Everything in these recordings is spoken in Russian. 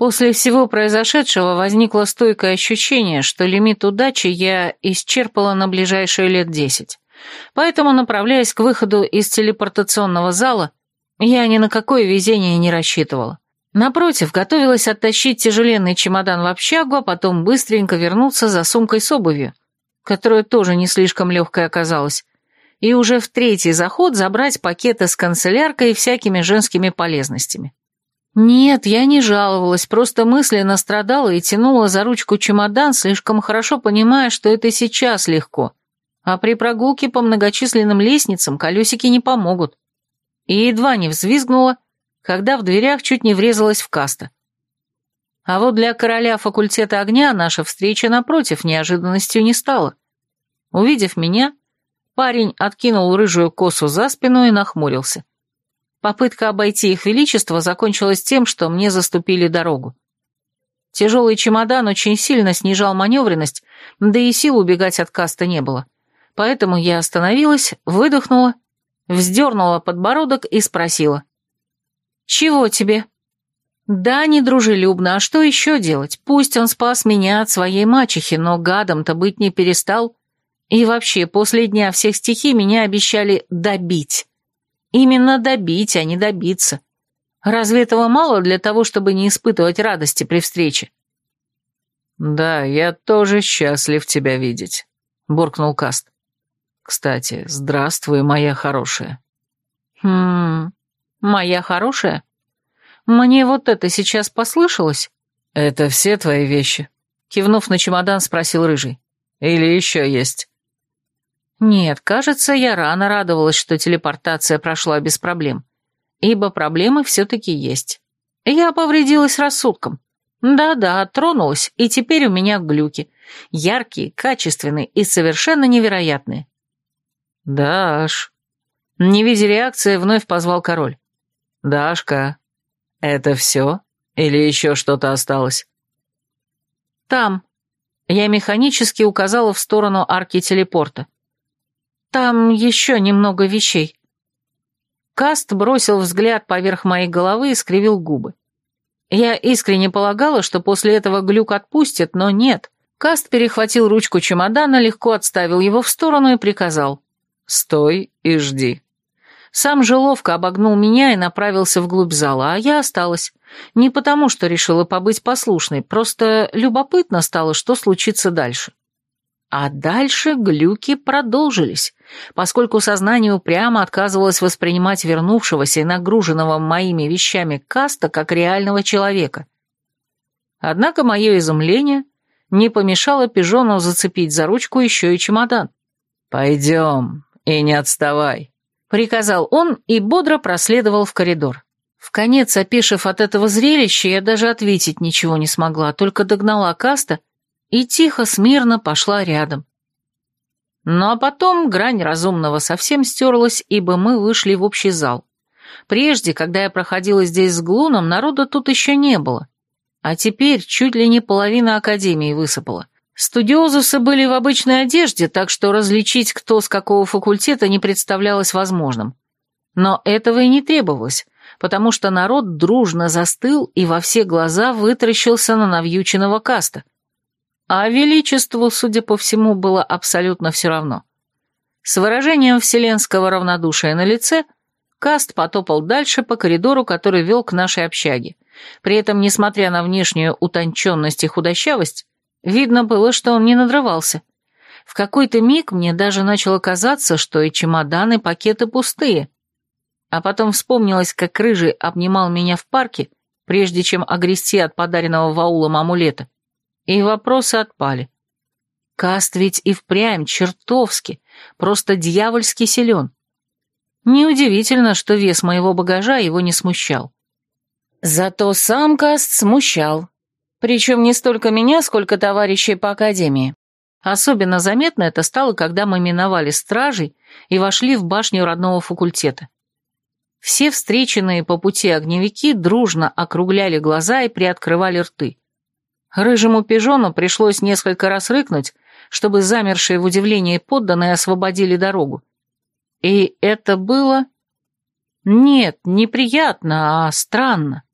После всего произошедшего возникло стойкое ощущение, что лимит удачи я исчерпала на ближайшие лет десять. Поэтому, направляясь к выходу из телепортационного зала, я ни на какое везение не рассчитывала. Напротив, готовилась оттащить тяжеленный чемодан в общагу, а потом быстренько вернуться за сумкой с обувью, которая тоже не слишком легкая оказалась, и уже в третий заход забрать пакеты с канцеляркой и всякими женскими полезностями. Нет, я не жаловалась, просто мысленно страдала и тянула за ручку чемодан, слишком хорошо понимая, что это сейчас легко. А при прогулке по многочисленным лестницам колесики не помогут. И едва не взвизгнула, когда в дверях чуть не врезалась в каста. А вот для короля факультета огня наша встреча, напротив, неожиданностью не стала. Увидев меня, парень откинул рыжую косу за спину и нахмурился. Попытка обойти их величество закончилась тем, что мне заступили дорогу. Тяжелый чемодан очень сильно снижал маневренность, да и сил убегать от каста не было. Поэтому я остановилась, выдохнула, вздернула подбородок и спросила. «Чего тебе?» «Да, недружелюбно, а что еще делать? Пусть он спас меня от своей мачехи, но гадом-то быть не перестал. И вообще, после дня всех стихий меня обещали добить». Именно добить, а не добиться. Разве этого мало для того, чтобы не испытывать радости при встрече? «Да, я тоже счастлив тебя видеть», — буркнул Каст. «Кстати, здравствуй, моя хорошая». «Хм... Моя хорошая? Мне вот это сейчас послышалось?» «Это все твои вещи?» — кивнув на чемодан, спросил Рыжий. «Или еще есть?» Нет, кажется, я рано радовалась, что телепортация прошла без проблем. Ибо проблемы все-таки есть. Я повредилась рассудком. Да-да, тронулась, и теперь у меня глюки. Яркие, качественные и совершенно невероятные. «Даш!» Не видя реакции, вновь позвал король. «Дашка, это все? Или еще что-то осталось?» «Там». Я механически указала в сторону арки телепорта. Там еще немного вещей». Каст бросил взгляд поверх моей головы и скривил губы. Я искренне полагала, что после этого глюк отпустят, но нет. Каст перехватил ручку чемодана, легко отставил его в сторону и приказал. «Стой и жди». Сам же ловко обогнул меня и направился вглубь зала, а я осталась. Не потому, что решила побыть послушной, просто любопытно стало, что случится дальше. А дальше глюки продолжились, поскольку сознание упрямо отказывалось воспринимать вернувшегося и нагруженного моими вещами Каста как реального человека. Однако мое изумление не помешало Пижону зацепить за ручку еще и чемодан. «Пойдем и не отставай», — приказал он и бодро проследовал в коридор. В конец опешив от этого зрелища, я даже ответить ничего не смогла, только догнала Каста — и тихо, смирно пошла рядом. Ну а потом грань разумного совсем стерлась, ибо мы вышли в общий зал. Прежде, когда я проходила здесь с Глуном, народа тут еще не было. А теперь чуть ли не половина Академии высыпала. Студиозусы были в обычной одежде, так что различить, кто с какого факультета, не представлялось возможным. Но этого и не требовалось, потому что народ дружно застыл и во все глаза вытращился на навьюченного каста – а Величеству, судя по всему, было абсолютно все равно. С выражением вселенского равнодушия на лице Каст потопал дальше по коридору, который вел к нашей общаге. При этом, несмотря на внешнюю утонченность и худощавость, видно было, что он не надрывался. В какой-то миг мне даже начало казаться, что и чемоданы, и пакеты пустые. А потом вспомнилось, как Рыжий обнимал меня в парке, прежде чем огрести от подаренного ваулом амулета и вопросы отпали. Каст ведь и впрямь чертовски, просто дьявольски силен. Неудивительно, что вес моего багажа его не смущал. Зато сам Каст смущал. Причем не столько меня, сколько товарищей по академии. Особенно заметно это стало, когда мы миновали стражей и вошли в башню родного факультета. Все встреченные по пути огневики дружно округляли глаза и приоткрывали рты. Рыжему пижону пришлось несколько раз рыкнуть, чтобы замершие в удивлении подданные освободили дорогу. И это было... Нет, неприятно, а странно.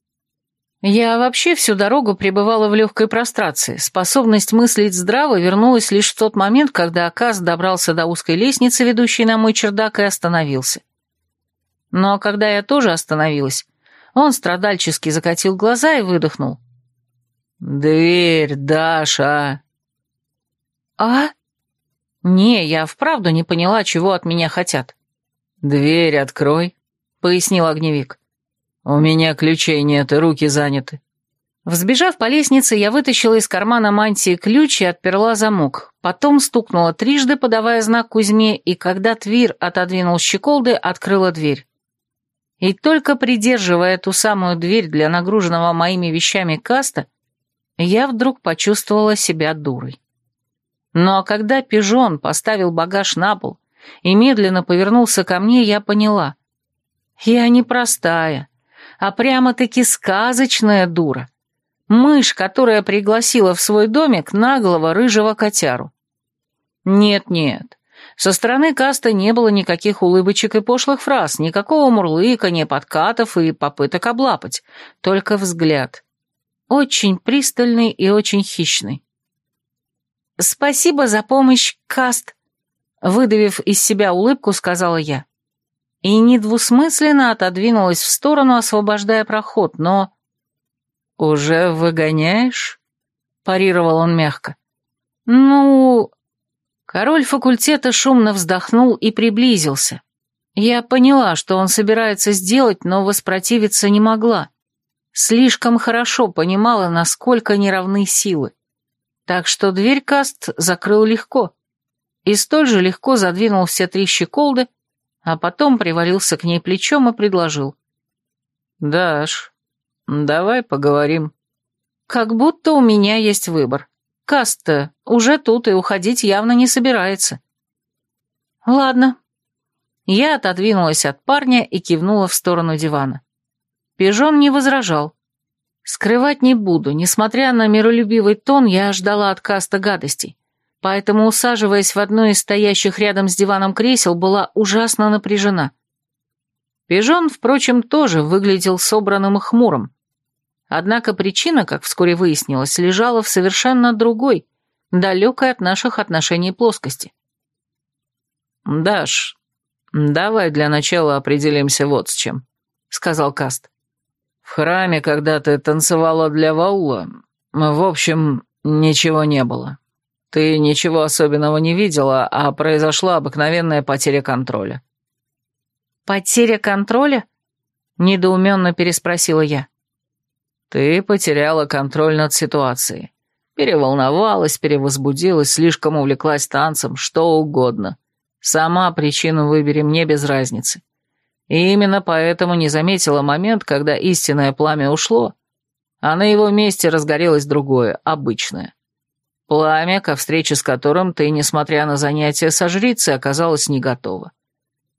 Я вообще всю дорогу пребывала в легкой прострации. Способность мыслить здраво вернулась лишь в тот момент, когда Аказ добрался до узкой лестницы, ведущей на мой чердак, и остановился. Но когда я тоже остановилась, он страдальчески закатил глаза и выдохнул. «Дверь, Даша!» «А?» «Не, я вправду не поняла, чего от меня хотят». «Дверь открой», — пояснил огневик. «У меня ключей нет, и руки заняты». Взбежав по лестнице, я вытащила из кармана мантии ключ и отперла замок. Потом стукнула трижды, подавая знак Кузьме, и когда Твир отодвинул щеколды, открыла дверь. И только придерживая ту самую дверь для нагруженного моими вещами каста, я вдруг почувствовала себя дурой. Но когда пижон поставил багаж на пол и медленно повернулся ко мне, я поняла. Я не простая, а прямо-таки сказочная дура. Мышь, которая пригласила в свой домик наглого рыжего котяру. Нет-нет, со стороны каста не было никаких улыбочек и пошлых фраз, никакого мурлыкания, подкатов и попыток облапать, только взгляд. Очень пристальный и очень хищный. «Спасибо за помощь, Каст», — выдавив из себя улыбку, сказала я. И недвусмысленно отодвинулась в сторону, освобождая проход, но... «Уже выгоняешь?» — парировал он мягко. «Ну...» Король факультета шумно вздохнул и приблизился. Я поняла, что он собирается сделать, но воспротивиться не могла слишком хорошо понимала, насколько неравны силы. Так что дверь Каст закрыл легко. И столь же легко задвинул все три щеколды, а потом привалился к ней плечом и предложил. «Даш, давай поговорим». «Как будто у меня есть выбор. каст уже тут и уходить явно не собирается». «Ладно». Я отодвинулась от парня и кивнула в сторону дивана. Пижон не возражал. Скрывать не буду, несмотря на миролюбивый тон, я ждала от Каста гадостей. Поэтому, усаживаясь в одно из стоящих рядом с диваном кресел, была ужасно напряжена. Пижон, впрочем, тоже выглядел собранным и хмурым. Однако причина, как вскоре выяснилось, лежала в совершенно другой, далекой от наших отношений плоскости. «Даш, давай для начала определимся вот с чем», — сказал Каст. В храме, когда ты танцевала для Ваула, в общем, ничего не было. Ты ничего особенного не видела, а произошла обыкновенная потеря контроля». «Потеря контроля?» — недоуменно переспросила я. «Ты потеряла контроль над ситуацией. Переволновалась, перевозбудилась, слишком увлеклась танцем, что угодно. Сама причину выбери, мне без разницы. И именно поэтому не заметила момент, когда истинное пламя ушло, а на его месте разгорелось другое, обычное. Пламя, ко встрече с которым ты, несмотря на занятия со жрицей, оказалась не готова.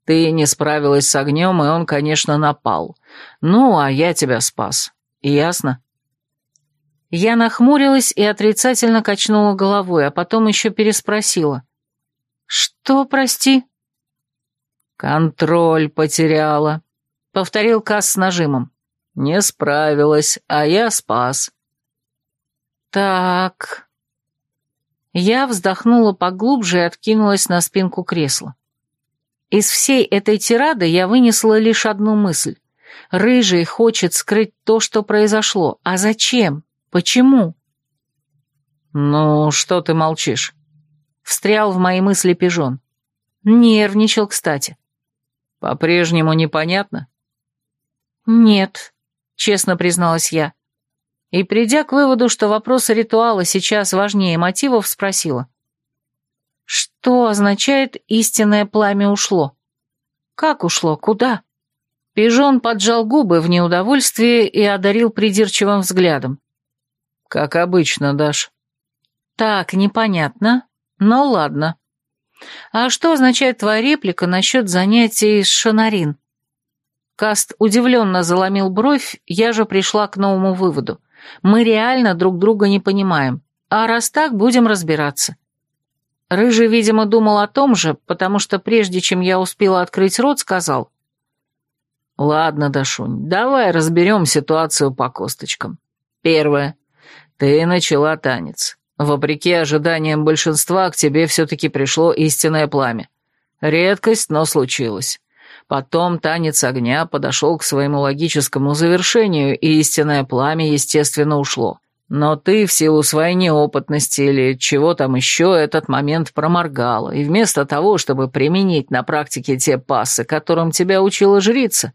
Ты не справилась с огнем, и он, конечно, напал. Ну, а я тебя спас. Ясно? Я нахмурилась и отрицательно качнула головой, а потом еще переспросила. «Что, прости?» «Контроль потеряла», — повторил Касс с нажимом. «Не справилась, а я спас». «Так...» Я вздохнула поглубже и откинулась на спинку кресла. Из всей этой тирады я вынесла лишь одну мысль. Рыжий хочет скрыть то, что произошло. А зачем? Почему? «Ну, что ты молчишь?» Встрял в мои мысли пижон. Нервничал, кстати. По-прежнему непонятно? Нет, честно призналась я. И придя к выводу, что вопрос ритуала сейчас важнее мотивов, спросила. Что означает истинное пламя ушло? Как ушло? Куда? Пижон поджал губы в неудовольствии и одарил придирчивым взглядом. Как обычно, Даш. Так, непонятно. Но ладно. А что означает твоя реплика насчет занятий с Шанарин? Каст удивленно заломил бровь, я же пришла к новому выводу. Мы реально друг друга не понимаем, а раз так, будем разбираться. Рыжий, видимо, думал о том же, потому что прежде чем я успела открыть рот, сказал. «Ладно, Дашунь, давай разберем ситуацию по косточкам. Первое. Ты начала танец. Вопреки ожиданиям большинства, к тебе все-таки пришло истинное пламя. Редкость, но случилось. Потом танец огня подошел к своему логическому завершению, и истинное пламя, естественно, ушло. Но ты в силу своей неопытности или чего там еще этот момент проморгала, и вместо того, чтобы применить на практике те пассы, которым тебя учила жрица,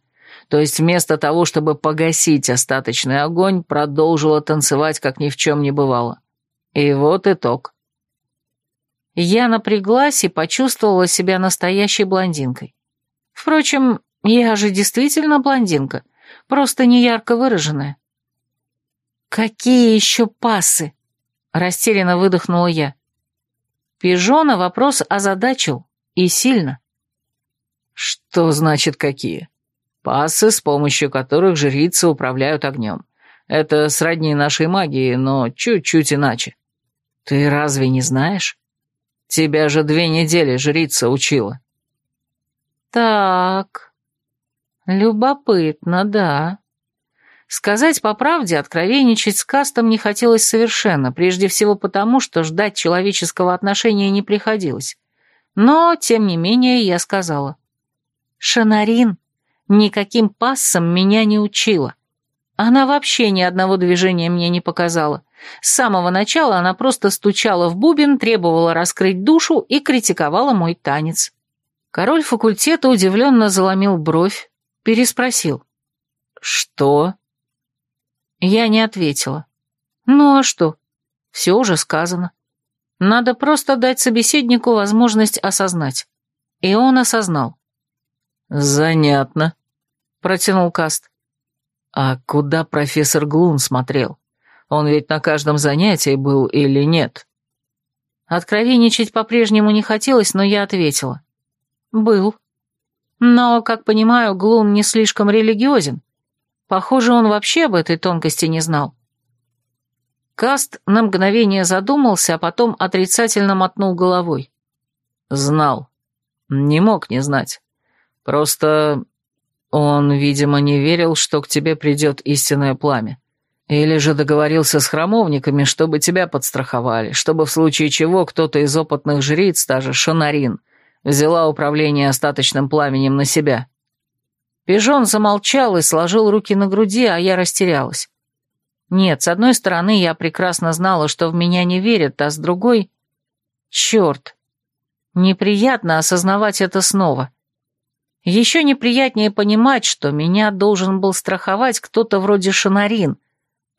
то есть вместо того, чтобы погасить остаточный огонь, продолжила танцевать, как ни в чем не бывало. И вот итог. Я напряглась и почувствовала себя настоящей блондинкой. Впрочем, я же действительно блондинка, просто не ярко выраженная. «Какие еще пасы?» — растерянно выдохнула я. Пижона вопрос озадачил, и сильно. «Что значит какие?» «Пасы, с помощью которых жрицы управляют огнем. Это сродни нашей магии, но чуть-чуть иначе». «Ты разве не знаешь? Тебя же две недели жрица учила». «Так, любопытно, да». Сказать по правде, откровенничать с Кастом не хотелось совершенно, прежде всего потому, что ждать человеческого отношения не приходилось. Но, тем не менее, я сказала. «Шанарин никаким пассом меня не учила. Она вообще ни одного движения мне не показала. С самого начала она просто стучала в бубен, требовала раскрыть душу и критиковала мой танец. Король факультета удивленно заломил бровь, переспросил. «Что?» Я не ответила. «Ну а что? Все уже сказано. Надо просто дать собеседнику возможность осознать». И он осознал. «Занятно», — протянул Каст. «А куда профессор Глун смотрел?» Он ведь на каждом занятии был или нет? Откровенничать по-прежнему не хотелось, но я ответила. Был. Но, как понимаю, Глум не слишком религиозен. Похоже, он вообще об этой тонкости не знал. Каст на мгновение задумался, а потом отрицательно мотнул головой. Знал. Не мог не знать. Просто он, видимо, не верил, что к тебе придет истинное пламя. Или же договорился с храмовниками, чтобы тебя подстраховали, чтобы в случае чего кто-то из опытных жриц, та же Шанарин, взяла управление остаточным пламенем на себя. Пижон замолчал и сложил руки на груди, а я растерялась. Нет, с одной стороны, я прекрасно знала, что в меня не верят, а с другой... Черт! Неприятно осознавать это снова. Еще неприятнее понимать, что меня должен был страховать кто-то вроде Шанарин,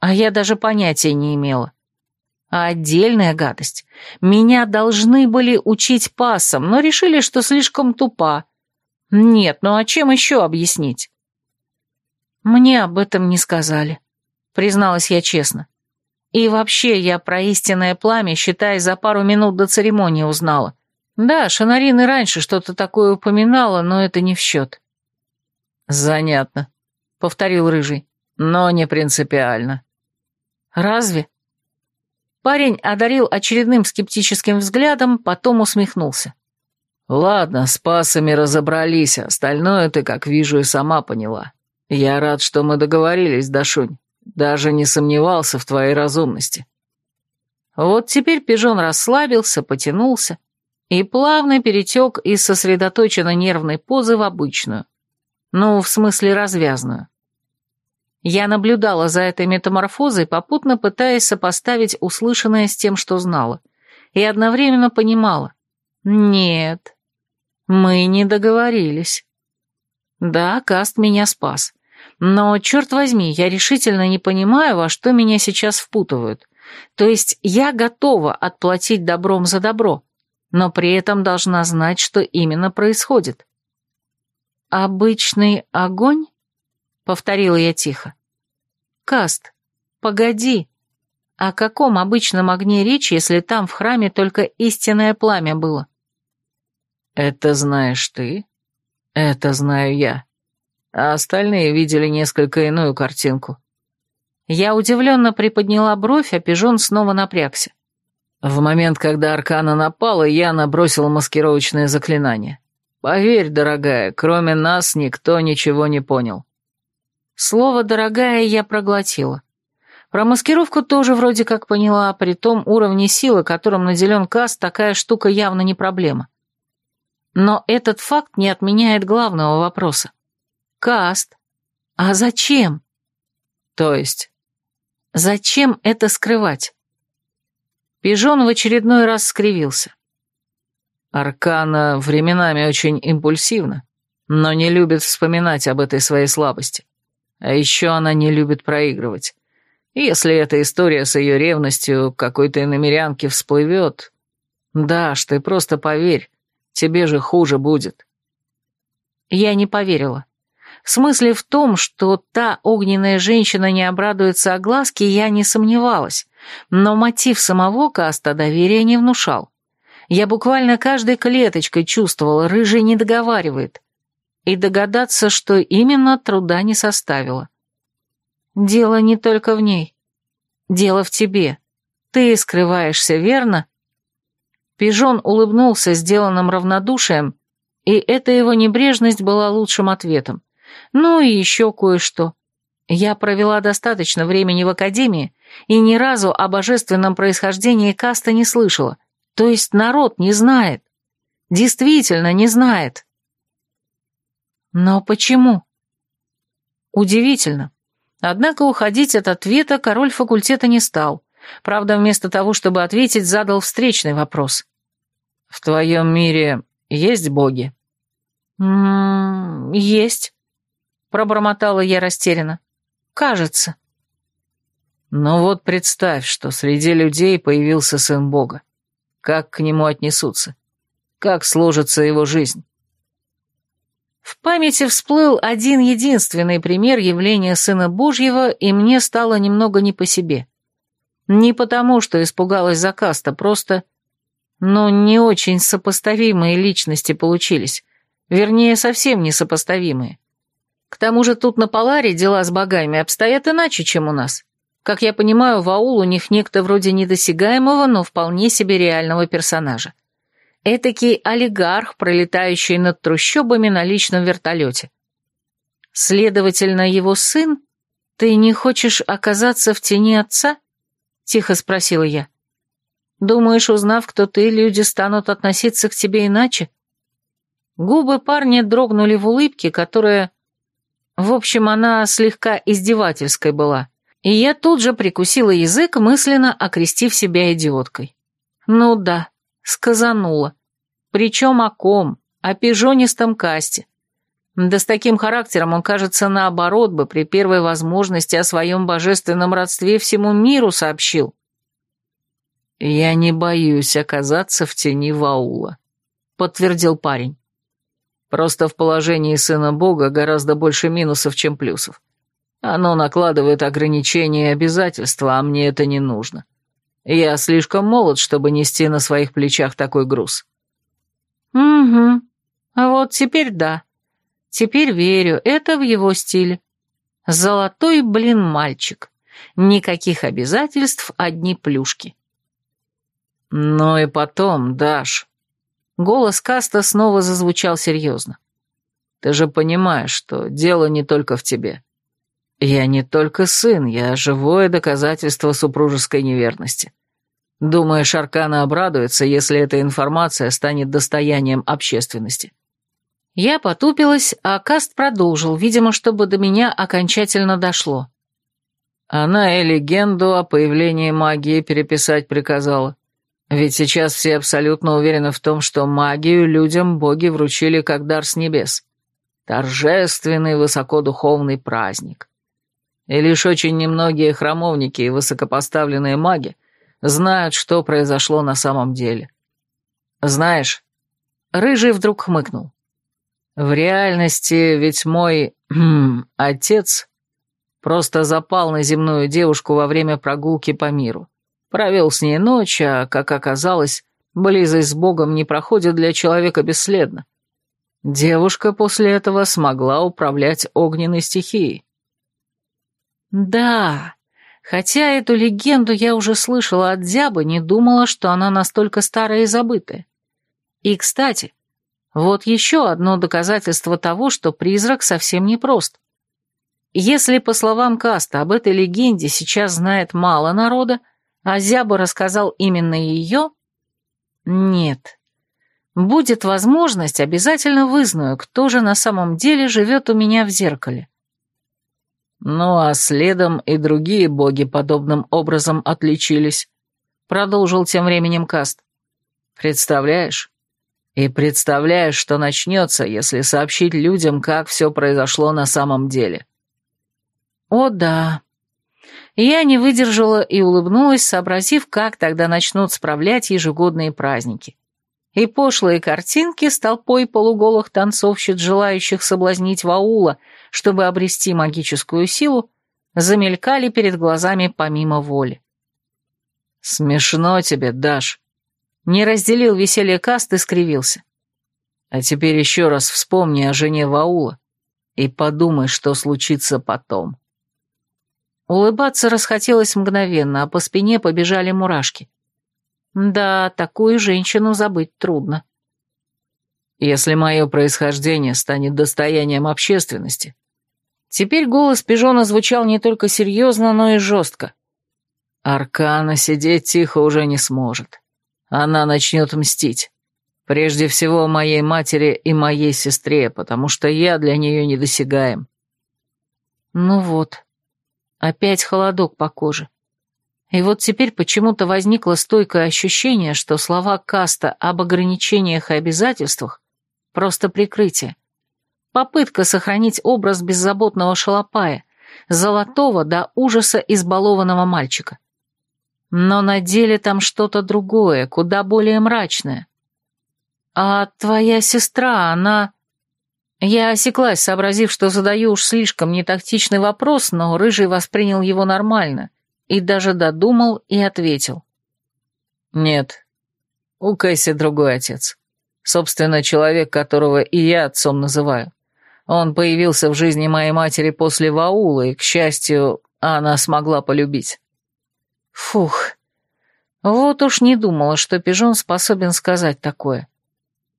а я даже понятия не имела. А отдельная гадость. Меня должны были учить пасом, но решили, что слишком тупа. Нет, ну а чем еще объяснить? Мне об этом не сказали, призналась я честно. И вообще я про истинное пламя, считай, за пару минут до церемонии узнала. Да, Шанарин и раньше что-то такое упоминала, но это не в счет. Занятно, повторил Рыжий, но не принципиально. Разве? Парень одарил очередным скептическим взглядом, потом усмехнулся. «Ладно, с пасами разобрались, остальное ты, как вижу, и сама поняла. Я рад, что мы договорились, Дашунь. Даже не сомневался в твоей разумности». Вот теперь пижон расслабился, потянулся и плавно перетек из сосредоточенно-нервной позы в обычную. Ну, в смысле развязную. Я наблюдала за этой метаморфозой, попутно пытаясь сопоставить услышанное с тем, что знала, и одновременно понимала. Нет, мы не договорились. Да, Каст меня спас. Но, черт возьми, я решительно не понимаю, во что меня сейчас впутывают. То есть я готова отплатить добром за добро, но при этом должна знать, что именно происходит. Обычный огонь? — повторила я тихо. «Каст, погоди! О каком обычном огне речь, если там в храме только истинное пламя было?» «Это знаешь ты, это знаю я, а остальные видели несколько иную картинку». Я удивленно приподняла бровь, а пижон снова напрягся. В момент, когда Аркана напала, я набросил маскировочное заклинание. Поверь, дорогая, кроме нас никто ничего не понял. Слово «дорогая» я проглотила. Про маскировку тоже вроде как поняла, при том уровне силы, которым наделен Каст, такая штука явно не проблема. Но этот факт не отменяет главного вопроса. Каст, а зачем? То есть? Зачем это скрывать? Пижон в очередной раз скривился. Аркана временами очень импульсивна, но не любит вспоминать об этой своей слабости. А еще она не любит проигрывать. Если эта история с ее ревностью какой-то иномерянке всплывет... Даш, ты просто поверь, тебе же хуже будет. Я не поверила. В смысле в том, что та огненная женщина не обрадуется огласке, я не сомневалась, но мотив самого каста доверия не внушал. Я буквально каждой клеточкой чувствовала, рыжий не договаривает и догадаться, что именно, труда не составило. Дело не только в ней. Дело в тебе. Ты скрываешься, верно? Пижон улыбнулся сделанным равнодушием, и эта его небрежность была лучшим ответом. Ну и еще кое-что. Я провела достаточно времени в академии и ни разу о божественном происхождении каста не слышала. То есть народ не знает. Действительно не знает. Но почему? Удивительно. Однако уходить от ответа король факультета не стал. Правда, вместо того, чтобы ответить, задал встречный вопрос. «В твоем мире есть боги?» «М -м, «Есть», — пробормотала я растерянно. «Кажется». «Ну вот представь, что среди людей появился сын бога. Как к нему отнесутся? Как сложится его жизнь?» В памяти всплыл один единственный пример явления Сына Божьего, и мне стало немного не по себе. Не потому, что испугалась закаста, просто... но не очень сопоставимые личности получились. Вернее, совсем несопоставимые. К тому же тут на Паларе дела с богами обстоят иначе, чем у нас. Как я понимаю, в аул у них некто вроде недосягаемого, но вполне себе реального персонажа. Этакий олигарх, пролетающий над трущобами на личном вертолете. Следовательно, его сын? Ты не хочешь оказаться в тени отца? Тихо спросила я. Думаешь, узнав, кто ты, люди станут относиться к тебе иначе? Губы парня дрогнули в улыбке, которая... В общем, она слегка издевательской была. И я тут же прикусила язык, мысленно окрестив себя идиоткой. Ну да, сказанула. Причем о ком, о пижонистом касте. Да с таким характером он, кажется, наоборот бы при первой возможности о своем божественном родстве всему миру сообщил. «Я не боюсь оказаться в тени Ваула», — подтвердил парень. «Просто в положении сына Бога гораздо больше минусов, чем плюсов. Оно накладывает ограничения и обязательства, а мне это не нужно. Я слишком молод, чтобы нести на своих плечах такой груз». «Угу. Вот теперь да. Теперь верю, это в его стиле. Золотой, блин, мальчик. Никаких обязательств, одни плюшки». «Ну и потом, Даш...» Голос Каста снова зазвучал серьезно. «Ты же понимаешь, что дело не только в тебе. Я не только сын, я живое доказательство супружеской неверности. Думаешь, Аркана обрадуется, если эта информация станет достоянием общественности?» Я потупилась, а Каст продолжил, видимо, чтобы до меня окончательно дошло. Она и легенду о появлении магии переписать приказала. Ведь сейчас все абсолютно уверены в том, что магию людям боги вручили как дар с небес. Торжественный высокодуховный праздник. И лишь очень немногие храмовники и высокопоставленные маги знают, что произошло на самом деле. Знаешь, Рыжий вдруг хмыкнул. В реальности ведь мой отец просто запал на земную девушку во время прогулки по миру. Провел с ней ночь, а, как оказалось, близость с Богом не проходит для человека бесследно. Девушка после этого смогла управлять огненной стихией. Да, хотя эту легенду я уже слышала от Дябы, не думала, что она настолько старая и забытая. И, кстати, вот еще одно доказательство того, что призрак совсем не прост. Если, по словам Каста, об этой легенде сейчас знает мало народа, а Зяба рассказал именно ее... Нет. Будет возможность, обязательно вызнаю, кто же на самом деле живет у меня в зеркале. Ну а следом и другие боги подобным образом отличились. Продолжил тем временем Каст. Представляешь? И представляешь, что начнется, если сообщить людям, как все произошло на самом деле. О да. Я не выдержала и улыбнулась, сообразив, как тогда начнут справлять ежегодные праздники и пошлые картинки с толпой полуголых танцовщиц, желающих соблазнить Ваула, чтобы обрести магическую силу, замелькали перед глазами помимо воли. «Смешно тебе, Даш!» Не разделил веселье каст и скривился. «А теперь еще раз вспомни о жене Ваула и подумай, что случится потом». Улыбаться расхотелось мгновенно, а по спине побежали мурашки. Да, такую женщину забыть трудно. Если мое происхождение станет достоянием общественности. Теперь голос пижона звучал не только серьезно, но и жестко. Аркана сидеть тихо уже не сможет. Она начнет мстить. Прежде всего моей матери и моей сестре, потому что я для нее недосягаем. Ну вот, опять холодок по коже. И вот теперь почему-то возникло стойкое ощущение, что слова Каста об ограничениях и обязательствах — просто прикрытие. Попытка сохранить образ беззаботного шалопая, золотого до ужаса избалованного мальчика. Но на деле там что-то другое, куда более мрачное. «А твоя сестра, она...» Я осеклась, сообразив, что задаю уж слишком нетактичный вопрос, но Рыжий воспринял его нормально — и даже додумал и ответил. «Нет, у Кэсси другой отец. Собственно, человек, которого и я отцом называю. Он появился в жизни моей матери после Ваула, и, к счастью, она смогла полюбить». «Фух, вот уж не думала, что Пижон способен сказать такое».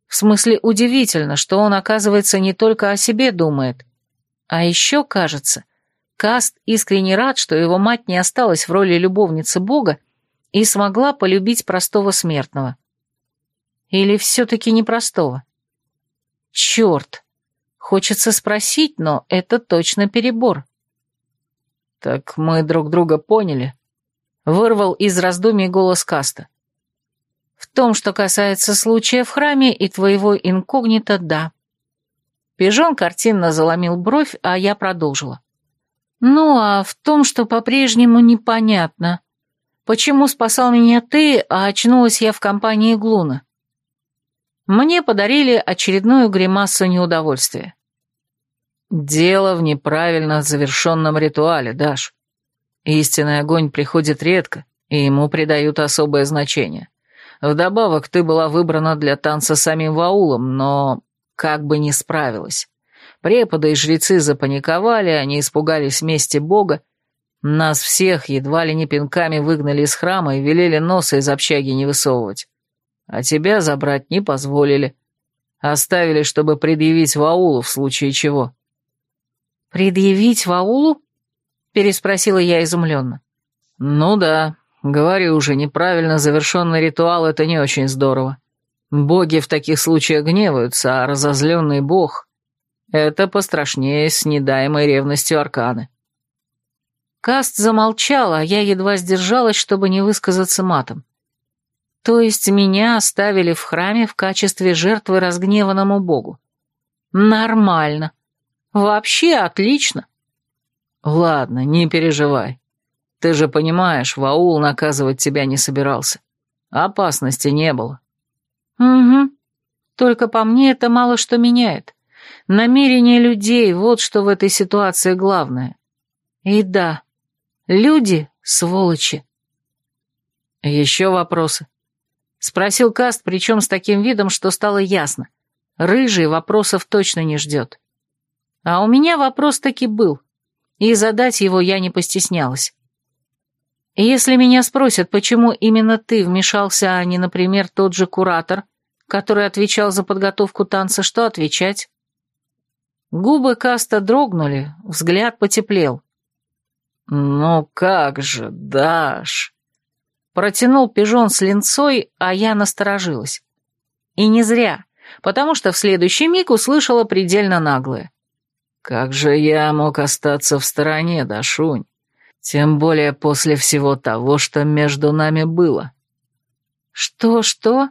В смысле, удивительно, что он, оказывается, не только о себе думает. А еще, кажется, Каст искренне рад, что его мать не осталась в роли любовницы бога и смогла полюбить простого смертного. Или все-таки непростого? Черт! Хочется спросить, но это точно перебор. «Так мы друг друга поняли», — вырвал из раздумий голос Каста. «В том, что касается случая в храме и твоего инкогнито, да». Пижон картинно заломил бровь, а я продолжила. Ну, а в том, что по-прежнему непонятно. Почему спасал меня ты, а очнулась я в компании Глуна? Мне подарили очередную гримасу неудовольствия. Дело в неправильно завершенном ритуале, Даш. Истинный огонь приходит редко, и ему придают особое значение. Вдобавок, ты была выбрана для танца самим Ваулом, но как бы не справилась. Преподы и жрецы запаниковали, они испугались мести Бога. Нас всех едва ли не пинками выгнали из храма и велели носа из общаги не высовывать. А тебя забрать не позволили. Оставили, чтобы предъявить Ваулу в случае чего». «Предъявить Ваулу?» — переспросила я изумленно. «Ну да, говорю уже, неправильно завершенный ритуал — это не очень здорово. Боги в таких случаях гневаются, а разозленный бог это пострашнее с недаемой ревностью Арканы. Каст замолчала, а я едва сдержалась, чтобы не высказаться матом. То есть меня оставили в храме в качестве жертвы разгневанному богу. Нормально. Вообще отлично. Ладно, не переживай. Ты же понимаешь, Ваул наказывать тебя не собирался. Опасности не было. Угу. Только по мне это мало что меняет намерения людей — вот что в этой ситуации главное. И да, люди — сволочи. «Еще вопросы?» — спросил Каст, причем с таким видом, что стало ясно. Рыжий вопросов точно не ждет. А у меня вопрос таки был, и задать его я не постеснялась. Если меня спросят, почему именно ты вмешался, а не, например, тот же куратор, который отвечал за подготовку танца, что отвечать? Губы Каста дрогнули, взгляд потеплел. «Ну как же, Даш!» Протянул пижон с линцой, а я насторожилась. И не зря, потому что в следующий миг услышала предельно наглое. «Как же я мог остаться в стороне, Дашунь? Тем более после всего того, что между нами было». «Что-что?»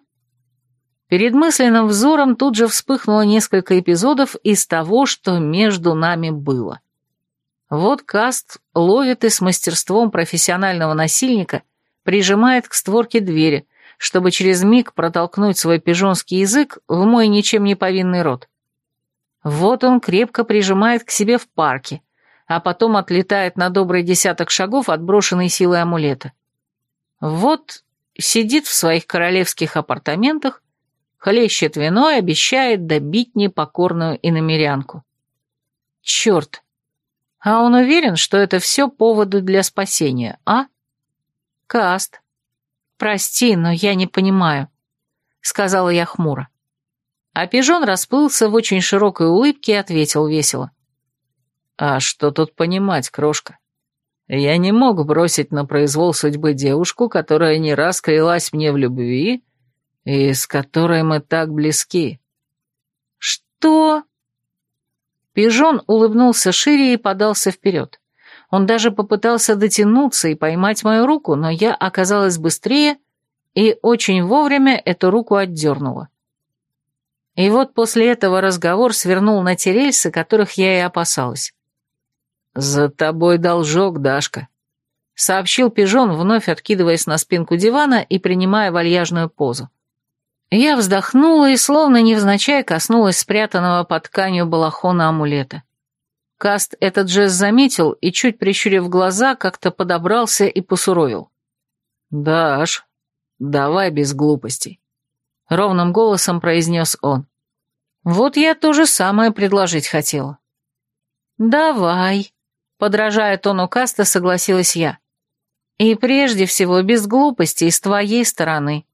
Перед мысленным взором тут же вспыхнуло несколько эпизодов из того, что между нами было. Вот Каст ловит и с мастерством профессионального насильника прижимает к створке двери, чтобы через миг протолкнуть свой пижонский язык в мой ничем не повинный рот. Вот он крепко прижимает к себе в парке, а потом отлетает на добрый десяток шагов от силой амулета. Вот сидит в своих королевских апартаментах хлещет вино и обещает добить непокорную иномерянку. Черт! А он уверен, что это все поводы для спасения, а? Каст. Прости, но я не понимаю, сказала я хмуро. А пижон расплылся в очень широкой улыбке и ответил весело. А что тут понимать, крошка? Я не мог бросить на произвол судьбы девушку, которая не раз клялась мне в любви, и с которой мы так близки». «Что?» Пижон улыбнулся шире и подался вперед. Он даже попытался дотянуться и поймать мою руку, но я оказалась быстрее и очень вовремя эту руку отдернула. И вот после этого разговор свернул на те рельсы, которых я и опасалась. «За тобой должок, Дашка», — сообщил пижон, вновь откидываясь на спинку дивана и принимая вальяжную позу. Я вздохнула и, словно невзначай, коснулась спрятанного под тканью балахона амулета. Каст этот жест заметил и, чуть прищурив глаза, как-то подобрался и посуровил. «Даш, давай без глупостей», — ровным голосом произнес он. «Вот я то же самое предложить хотела». «Давай», — подражая тону Каста, согласилась я. «И прежде всего без глупостей с твоей стороны».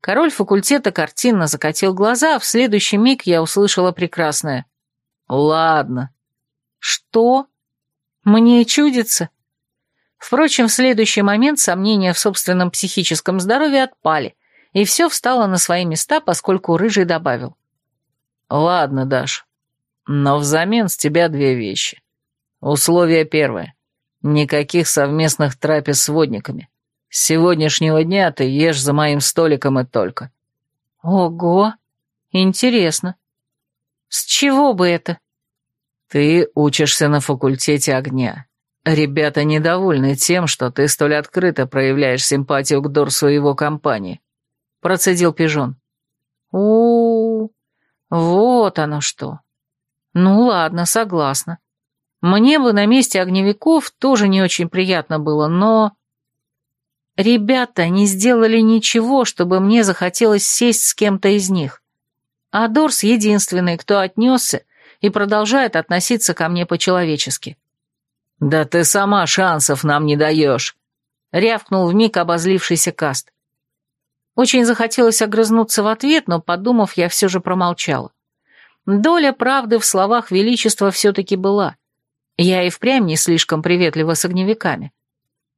Король факультета картинно закатил глаза, а в следующий миг я услышала прекрасное. «Ладно». «Что? Мне чудится?» Впрочем, в следующий момент сомнения в собственном психическом здоровье отпали, и все встало на свои места, поскольку Рыжий добавил. «Ладно, Даш, но взамен с тебя две вещи. Условие первое. Никаких совместных трапез с водниками. С сегодняшнего дня ты ешь за моим столиком и только». «Ого! Интересно. С чего бы это?» «Ты учишься на факультете огня. Ребята недовольны тем, что ты столь открыто проявляешь симпатию к Дорсу его компании», — процедил Пижон. у, -у, -у вот оно что. Ну ладно, согласна. Мне бы на месте огневиков тоже не очень приятно было, но... Ребята не сделали ничего, чтобы мне захотелось сесть с кем-то из них. А Дорс единственный, кто отнесся и продолжает относиться ко мне по-человечески. «Да ты сама шансов нам не даешь», — рявкнул вмиг обозлившийся Каст. Очень захотелось огрызнуться в ответ, но, подумав, я все же промолчала. Доля правды в словах Величества все-таки была. Я и впрямь не слишком приветлива с огневиками.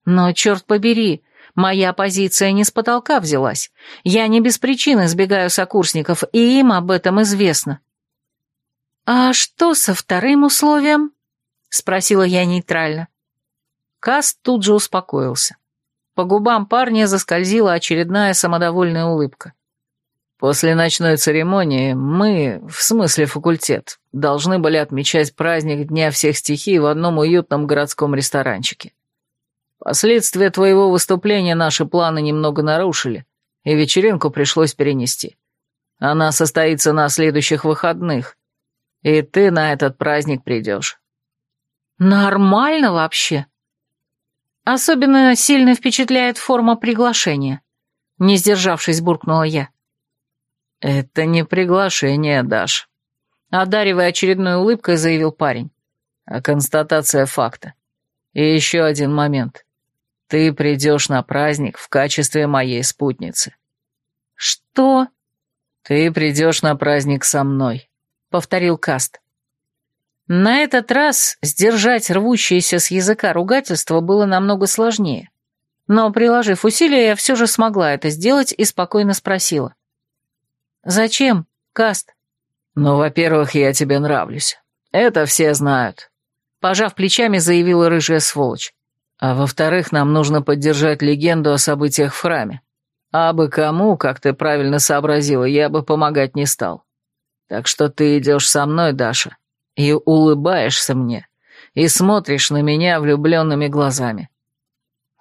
Но, черт побери, Моя позиция не с потолка взялась. Я не без причины избегаю сокурсников, и им об этом известно. «А что со вторым условием?» — спросила я нейтрально. Кас тут же успокоился. По губам парня заскользила очередная самодовольная улыбка. После ночной церемонии мы, в смысле факультет, должны были отмечать праздник Дня всех стихий в одном уютном городском ресторанчике. Последствия твоего выступления наши планы немного нарушили, и вечеринку пришлось перенести. Она состоится на следующих выходных, и ты на этот праздник придешь». «Нормально вообще?» «Особенно сильно впечатляет форма приглашения», — не сдержавшись, буркнула я. «Это не приглашение, Даш», — одаривая очередной улыбкой, заявил парень. «А констатация факта. И еще один момент. Ты придешь на праздник в качестве моей спутницы». «Что?» «Ты придешь на праздник со мной», — повторил Каст. На этот раз сдержать рвущееся с языка ругательство было намного сложнее. Но, приложив усилия, я все же смогла это сделать и спокойно спросила. «Зачем, Каст?» «Ну, во-первых, я тебе нравлюсь. Это все знают», — пожав плечами, заявила рыжая сволочь. А во-вторых, нам нужно поддержать легенду о событиях в храме. А бы кому, как ты правильно сообразила, я бы помогать не стал. Так что ты идешь со мной, Даша, и улыбаешься мне, и смотришь на меня влюбленными глазами.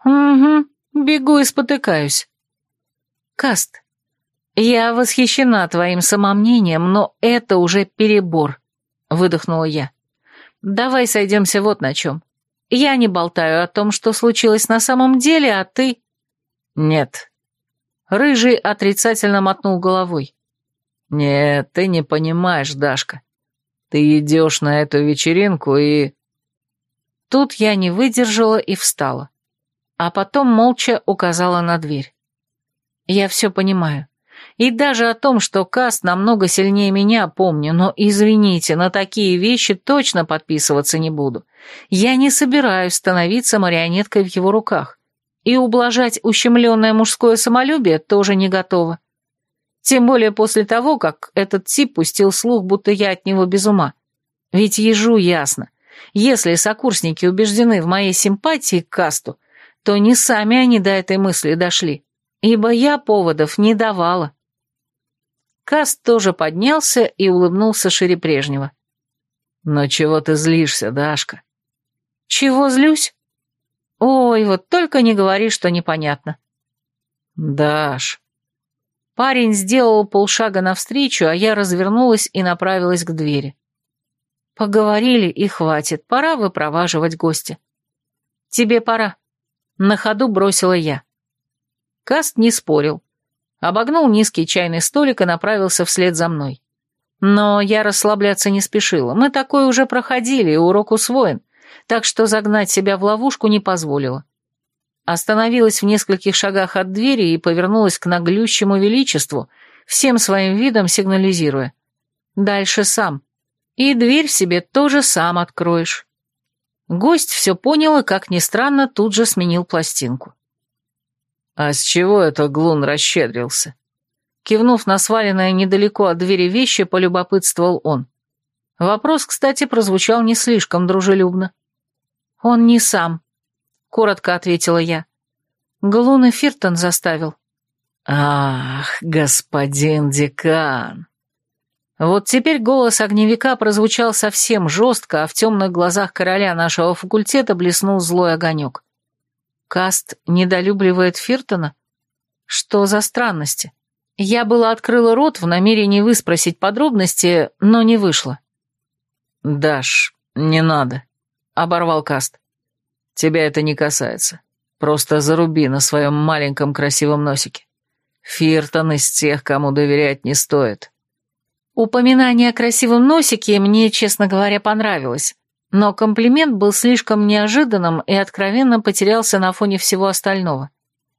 Угу, бегу и спотыкаюсь. Каст, я восхищена твоим самомнением, но это уже перебор, выдохнула я. Давай сойдемся вот на чем. Я не болтаю о том, что случилось на самом деле, а ты...» «Нет». Рыжий отрицательно мотнул головой. «Нет, ты не понимаешь, Дашка. Ты идешь на эту вечеринку и...» Тут я не выдержала и встала. А потом молча указала на дверь. «Я все понимаю. И даже о том, что Каст намного сильнее меня, помню, но, извините, на такие вещи точно подписываться не буду. Я не собираюсь становиться марионеткой в его руках. И ублажать ущемленное мужское самолюбие тоже не готова. Тем более после того, как этот тип пустил слух, будто я от него без ума. Ведь ежу ясно. Если сокурсники убеждены в моей симпатии к касту, то не сами они до этой мысли дошли, ибо я поводов не давала. Каст тоже поднялся и улыбнулся шире прежнего. «Но чего ты злишься, Дашка? Чего злюсь? Ой, вот только не говори, что непонятно. Даш. Парень сделал полшага навстречу, а я развернулась и направилась к двери. Поговорили и хватит, пора выпроваживать гостя. Тебе пора. На ходу бросила я. Каст не спорил. Обогнул низкий чайный столик и направился вслед за мной. Но я расслабляться не спешила. Мы такое уже проходили, и урок усвоен так что загнать себя в ловушку не позволила. Остановилась в нескольких шагах от двери и повернулась к наглющему величеству, всем своим видом сигнализируя. «Дальше сам. И дверь в себе тоже сам откроешь». Гость все понял и, как ни странно, тут же сменил пластинку. «А с чего это Глун расщедрился?» Кивнув на сваленное недалеко от двери вещи, полюбопытствовал он. Вопрос, кстати, прозвучал не слишком дружелюбно. «Он не сам», — коротко ответила я. Галун и Фиртон заставил. «Ах, господин декан!» Вот теперь голос огневика прозвучал совсем жестко, а в темных глазах короля нашего факультета блеснул злой огонек. Каст недолюбливает Фиртона? Что за странности? Я была открыла рот в намерении выспросить подробности, но не вышло. «Даш, не надо», оборвал Каст. «Тебя это не касается. Просто заруби на своем маленьком красивом носике. Фиртон из тех, кому доверять не стоит». Упоминание о красивом носике мне, честно говоря, понравилось, но комплимент был слишком неожиданным и откровенно потерялся на фоне всего остального,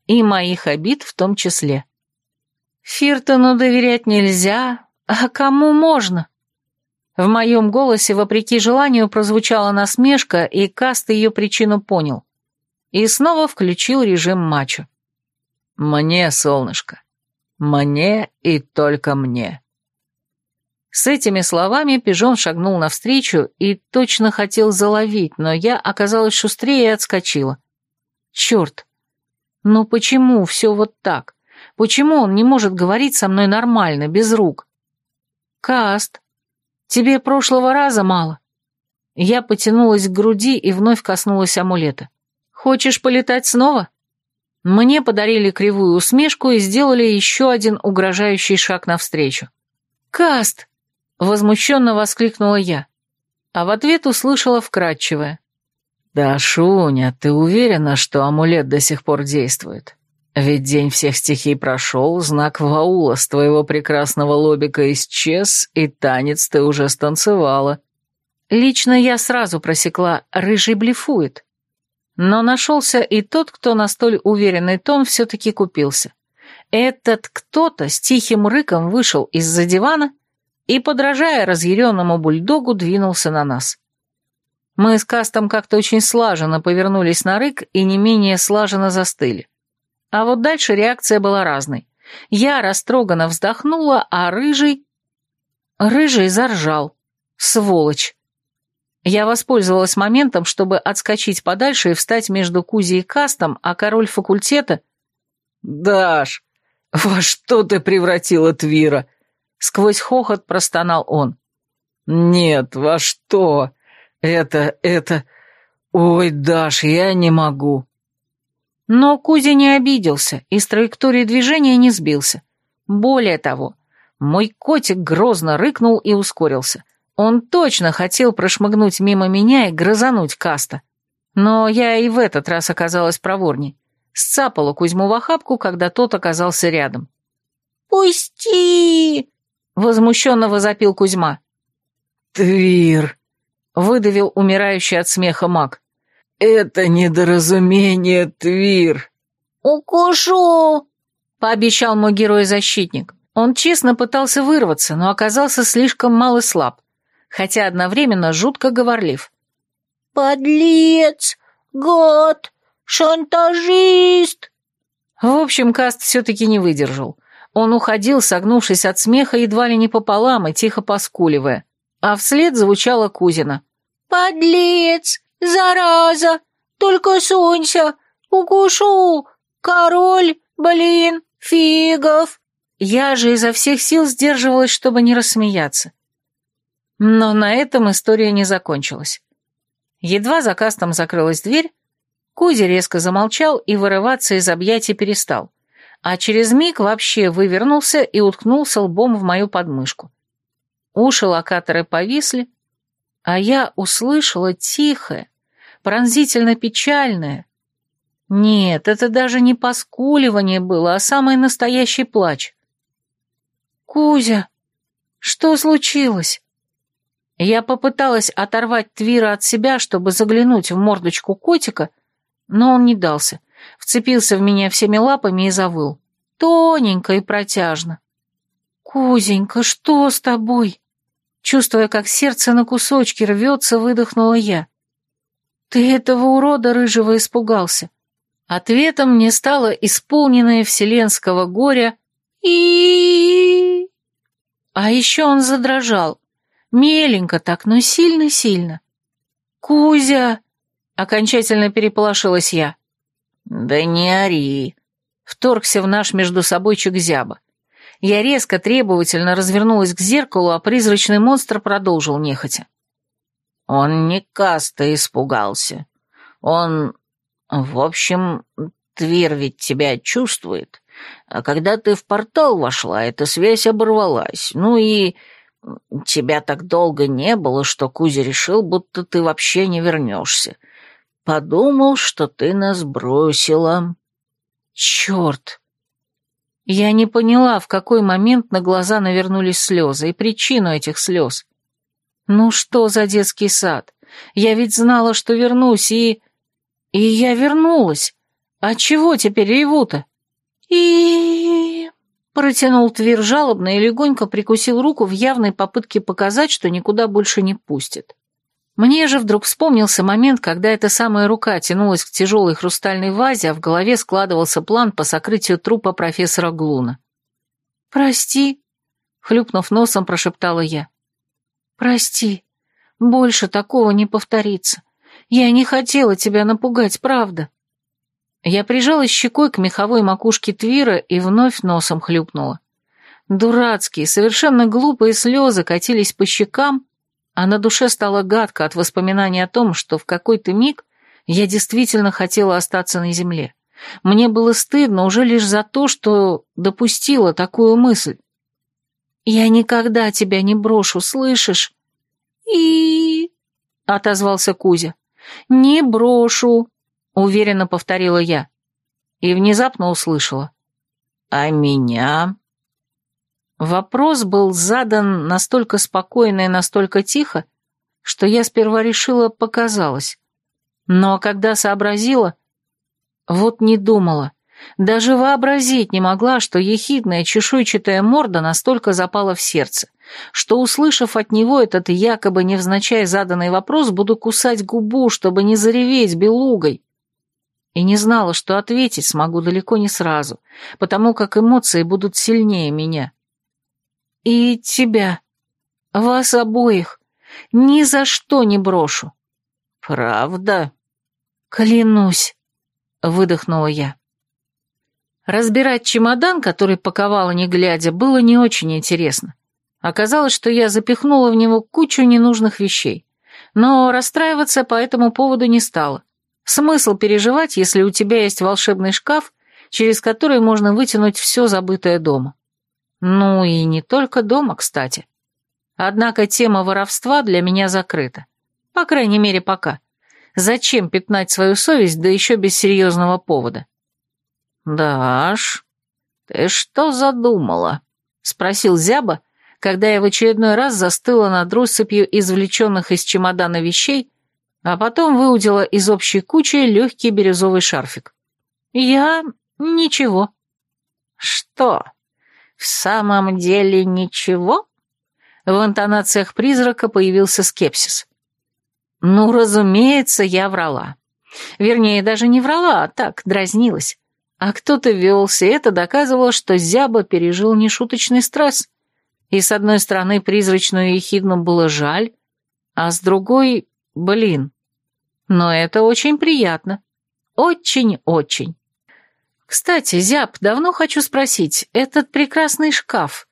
и моих обид в том числе. «Фиртону доверять нельзя, а кому можно?» В моем голосе, вопреки желанию, прозвучала насмешка, и Каст ее причину понял. И снова включил режим мачо. «Мне, солнышко, мне и только мне». С этими словами пижон шагнул навстречу и точно хотел заловить, но я оказалась шустрее и отскочила. Черт! Ну почему все вот так? Почему он не может говорить со мной нормально, без рук? Каст, Тебе прошлого раза мало». Я потянулась к груди и вновь коснулась амулета. «Хочешь полетать снова?» Мне подарили кривую усмешку и сделали еще один угрожающий шаг навстречу. «Каст!» — возмущенно воскликнула я, а в ответ услышала вкрадчивое. «Да, Шуня, ты уверена, что амулет до сих пор действует?» Ведь день всех стихий прошел, знак ваула с твоего прекрасного лобика исчез, и танец ты уже станцевала. Лично я сразу просекла «рыжий блефует». Но нашелся и тот, кто на столь уверенный тон все-таки купился. Этот кто-то с тихим рыком вышел из-за дивана и, подражая разъяренному бульдогу, двинулся на нас. Мы с Кастом как-то очень слаженно повернулись на рык и не менее слаженно застыли. А вот дальше реакция была разной. Я растроганно вздохнула, а рыжий... Рыжий заржал. Сволочь. Я воспользовалась моментом, чтобы отскочить подальше и встать между Кузи и Кастом, а король факультета... «Даш, во что ты превратила Твира?» Сквозь хохот простонал он. «Нет, во что? Это, это... Ой, Даш, я не могу. Но Кузя не обиделся и с траектории движения не сбился. Более того, мой котик грозно рыкнул и ускорился. Он точно хотел прошмыгнуть мимо меня и грозануть каста. Но я и в этот раз оказалась проворней. Сцапала Кузьму в охапку, когда тот оказался рядом. «Пусти!» — возмущенно возопил Кузьма. «Твир!» — выдавил умирающий от смеха маг. «Это недоразумение, Твир!» «Укушу!» — пообещал мой герой-защитник. Он честно пытался вырваться, но оказался слишком мал и слаб, хотя одновременно жутко говорлив. «Подлец! Год! Шантажист!» В общем, Каст все-таки не выдержал. Он уходил, согнувшись от смеха, едва ли не пополам и тихо поскуливая. А вслед звучала Кузина. «Подлец! «Зараза! Только сунься! Укушу! Король, блин, фигов!» Я же изо всех сил сдерживалась, чтобы не рассмеяться. Но на этом история не закончилась. Едва за кастом закрылась дверь, Кузя резко замолчал и вырываться из объятий перестал, а через миг вообще вывернулся и уткнулся лбом в мою подмышку. Уши локаторы повисли, а я услышала тихое, пронзительно печальное. Нет, это даже не поскуливание было, а самый настоящий плач. «Кузя, что случилось?» Я попыталась оторвать Твира от себя, чтобы заглянуть в мордочку котика, но он не дался, вцепился в меня всеми лапами и завыл. Тоненько и протяжно. «Кузенька, что с тобой?» Чувствуя, как сердце на кусочки рвется, выдохнула я. «Ты этого урода рыжего испугался». Ответом мне стало исполненное вселенского горя и А еще он задрожал. Меленько так, но сильно-сильно. «Кузя!» — окончательно переполошилась я. «Да не ори!» — вторгся в наш между собойчик зяба. Я резко, требовательно развернулась к зеркалу, а призрачный монстр продолжил нехотя. Он не каста испугался. Он... В общем, Твир ведь тебя чувствует. А когда ты в портал вошла, эта связь оборвалась. Ну и... Тебя так долго не было, что Кузя решил, будто ты вообще не вернешься. Подумал, что ты нас бросила. Черт! Я не поняла, в какой момент на глаза навернулись слезы и причину этих слез. Ну что за детский сад? Я ведь знала, что вернусь, и... И я вернулась. А чего теперь реву-то? И... Протянул Твир жалобно и легонько прикусил руку в явной попытке показать, что никуда больше не пустит. Мне же вдруг вспомнился момент, когда эта самая рука тянулась к тяжелой хрустальной вазе, а в голове складывался план по сокрытию трупа профессора Глуна. «Прости», — хлюпнув носом, прошептала я. «Прости, больше такого не повторится. Я не хотела тебя напугать, правда». Я прижалась щекой к меховой макушке Твира и вновь носом хлюпнула. Дурацкие, совершенно глупые слезы катились по щекам, а на душе стало гадко от воспоминаний о том, что в какой-то миг я действительно хотела остаться на земле. Мне было стыдно уже лишь за то, что допустила такую мысль. «Я никогда тебя не брошу, слышишь?» «И...» — отозвался Кузя. «Не брошу», — уверенно повторила я. И внезапно услышала. «А меня?» Вопрос был задан настолько спокойно и настолько тихо, что я сперва решила, показалось. Но когда сообразила, вот не думала, даже вообразить не могла, что ехидная чешуйчатая морда настолько запала в сердце, что, услышав от него этот якобы невзначай заданный вопрос, буду кусать губу, чтобы не зареветь белугой. И не знала, что ответить смогу далеко не сразу, потому как эмоции будут сильнее меня. — и тебя. Вас обоих. Ни за что не брошу. Правда? Клянусь, выдохнула я. Разбирать чемодан, который паковала не глядя, было не очень интересно. Оказалось, что я запихнула в него кучу ненужных вещей. Но расстраиваться по этому поводу не стала. Смысл переживать, если у тебя есть волшебный шкаф, через который можно вытянуть все забытое дома. Ну и не только дома, кстати. Однако тема воровства для меня закрыта. По крайней мере, пока. Зачем пятнать свою совесть, да еще без серьезного повода? «Даш, ты что задумала?» — спросил Зяба, когда я в очередной раз застыла над россыпью извлеченных из чемодана вещей, а потом выудила из общей кучи легкий бирюзовый шарфик. «Я... ничего». «Что?» «В самом деле ничего?» В интонациях призрака появился скепсис. «Ну, разумеется, я врала. Вернее, даже не врала, а так, дразнилась. А кто-то велся, и это доказывало, что Зяба пережил нешуточный стресс. И с одной стороны, призрачную ехидну было жаль, а с другой — блин. Но это очень приятно. Очень-очень. «Кстати, Зяб, давно хочу спросить, этот прекрасный шкаф...»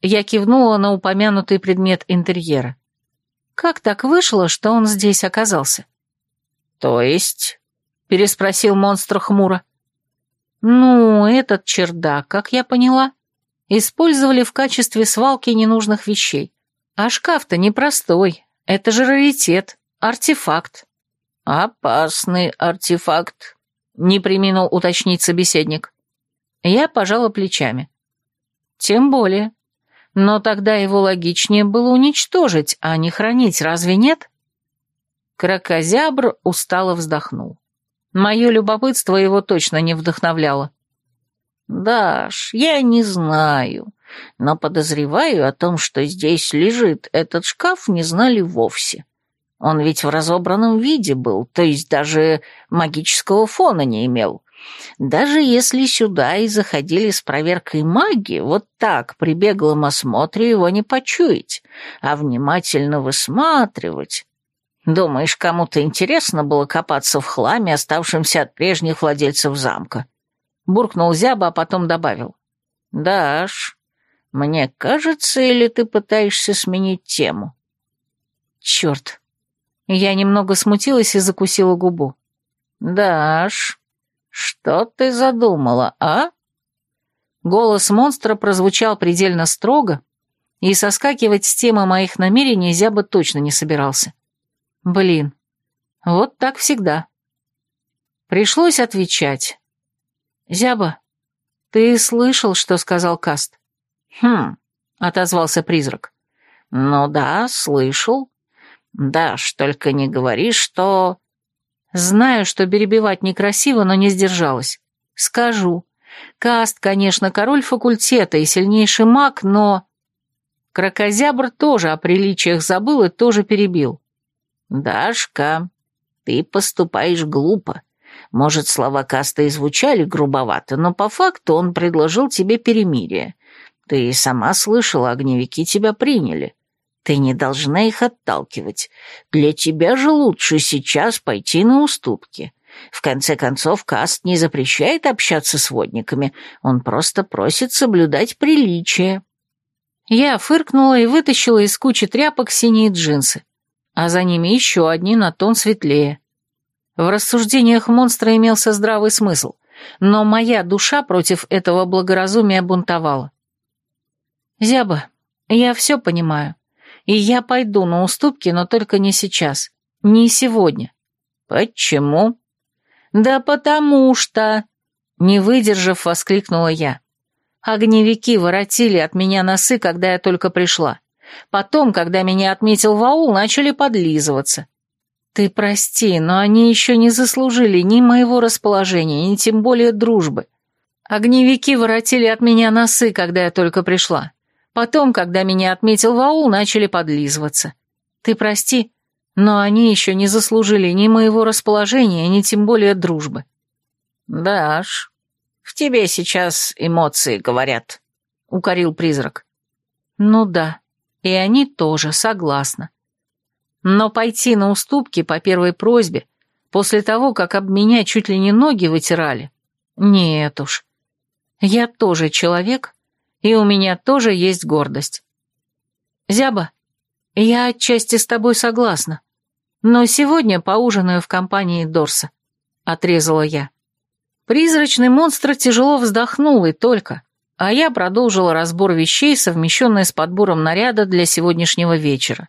Я кивнула на упомянутый предмет интерьера. «Как так вышло, что он здесь оказался?» «То есть?» — переспросил монстр хмуро. «Ну, этот чердак, как я поняла, использовали в качестве свалки ненужных вещей. А шкаф-то непростой, это же раритет, артефакт». «Опасный артефакт», не приминул уточнить собеседник. Я пожала плечами. Тем более. Но тогда его логичнее было уничтожить, а не хранить, разве нет? Кракозябр устало вздохнул. Мое любопытство его точно не вдохновляло. «Даш, я не знаю, но подозреваю о том, что здесь лежит этот шкаф, не знали вовсе. Он ведь в разобранном виде был, то есть даже магического фона не имел. Даже если сюда и заходили с проверкой маги, вот так при беглом осмотре его не почуять, а внимательно высматривать. Думаешь, кому-то интересно было копаться в хламе, оставшемся от прежних владельцев замка? Буркнул Зяба, а потом добавил. «Даш, мне кажется, или ты пытаешься сменить тему?» «Черт, я немного смутилась и закусила губу. «Даш, что ты задумала, а?» Голос монстра прозвучал предельно строго, и соскакивать с темы моих намерений я бы точно не собирался. Блин, вот так всегда. Пришлось отвечать. «Зяба, ты слышал, что сказал Каст?» «Хм», — отозвался призрак. «Ну да, слышал. «Даш, только не говори, что...» Знаю, что перебивать некрасиво, но не сдержалась. Скажу. Каст, конечно, король факультета и сильнейший маг, но... Крокозябр тоже о приличиях забыл и тоже перебил. «Дашка, ты поступаешь глупо. Может, слова Каста и звучали грубовато, но по факту он предложил тебе перемирие. Ты сама слышала, огневики тебя приняли. Ты не должна их отталкивать. Для тебя же лучше сейчас пойти на уступки. В конце концов, Каст не запрещает общаться с водниками, он просто просит соблюдать приличие. Я фыркнула и вытащила из кучи тряпок синие джинсы, а за ними еще одни на тон светлее. В рассуждениях монстра имелся здравый смысл, но моя душа против этого благоразумия бунтовала. «Зяба, я все понимаю», и я пойду на уступки, но только не сейчас. Не сегодня. Почему? Да потому что... Не выдержав, воскликнула я. Огневики воротили от меня носы, когда я только пришла. Потом, когда меня отметил Ваул, начали подлизываться. Ты прости, но они еще не заслужили ни моего расположения, ни тем более дружбы. Огневики воротили от меня носы, когда я только пришла. Потом, когда меня отметил Ваул, начали подлизываться. Ты прости, но они еще не заслужили ни моего расположения, ни тем более дружбы. Даш, в тебе сейчас эмоции говорят, — укорил призрак. Ну да, и они тоже, согласна. Но пойти на уступки по первой просьбе, после того, как об меня чуть ли не ноги вытирали, нет уж. Я тоже человек, и у меня тоже есть гордость. Зяба, я отчасти с тобой согласна, но сегодня поужинаю в компании Дорса, отрезала я. Призрачный монстр тяжело вздохнул и только, а я продолжила разбор вещей, совмещенные с подбором наряда для сегодняшнего вечера.